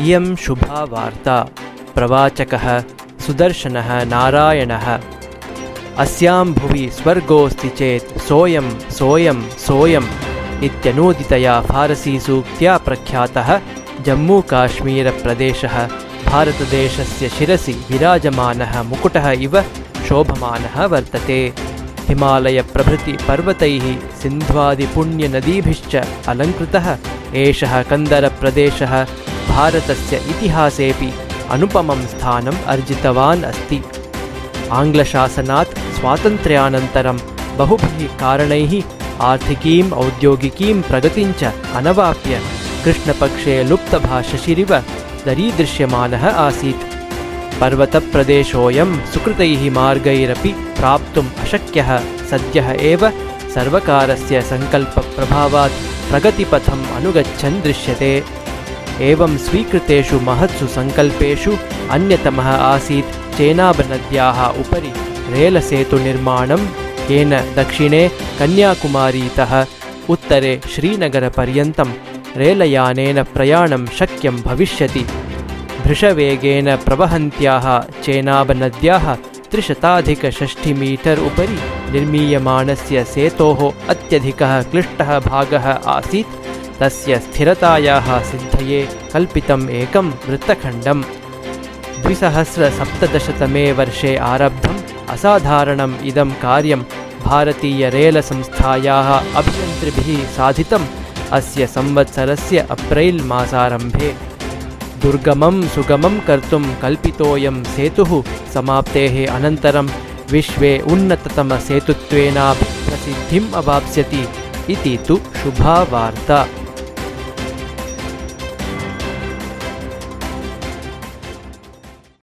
इयं शुभा वार्ता प्रवाचकः सुदर्शनः नारायणः। अस्यां भुवि स्वर्गोऽस्ति चेत् सोऽयं सोऽयं सोऽयम् इत्यनूदितया फारसीसूक्त्या प्रख्यातः जम्मूकाश्मीरप्रदेशः। भारतदेशस्य शिरसि विराजमानः मुकुटः इव शोभमानः वर्तते। हिमालयप्रभृतिपर्वतैः सिन्ध्वादिपुण्यनदीभिश्च अलङ्कृतः। एषः कन्दरप्रदेशः भारतस्य इतिहासेऽपि अनुपमं स्थानम् अर्जितवान् अस्ति। आङ्ग्लशासनात् स्वातन्त्र्यानन्तरं बहुभिः कारणैः आर्थिकीम् औद्योगिकीं प्रगतिञ्च अनवाप्य कृष्णपक्षे लुप्तभाषशिरिव दरीदृश्यमानः आसीत्। पर्वतप्रदेशोऽयं सुकृतैः मार्गैरपि प्राप्तुम् अशक्यः सद्यः एव सर्वकारस्य सङ्कल्पप्रभावात् प्रगतिपथम् अनुगच्छन् दृश्यते एवं स्वीकृतेषु महत्सु सङ्कल्पेषु अन्यतमः आसीत् चेनाबनद्याः उपरि रेलसेतुनिर्माणं येन दक्षिणे कन्याकुमारीतः उत्तरे श्रीनगरपर्यन्तं रेलयानेन प्रयाणं शक्यं भविष्यति। भृशवेगेन प्रवहन्त्याः चेनाबनद्याः त्रिशताधिकषष्ठिमीटर् उपरि निर्मीयमाणस्य सेतोः अत्यधिकः क्लिष्टः भागः आसीत् तस्य स्थिरतायाः सिद्धये कल्पितम् एकं वृत्तखण्डम्। द्विसहस्रसप्तदशतमे वर्षे आरब्धम् असाधारणम् इदं कार्यं भारतीयरेलसंस्थायाः अभियन्तृभिः साधितम्। अस्य संवत्सरस्य अप्रैल् मासारम्भे। दुर्गमं सुगमं कर्तुं कल्पितोऽयं सेतुः समाप्तेः अनन्तरं विश्वे उन्नततमसेतुत्वेनापि प्रसिद्धिम् अवाप्स्यति इति तु शुभा वार्ता